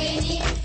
Rainy.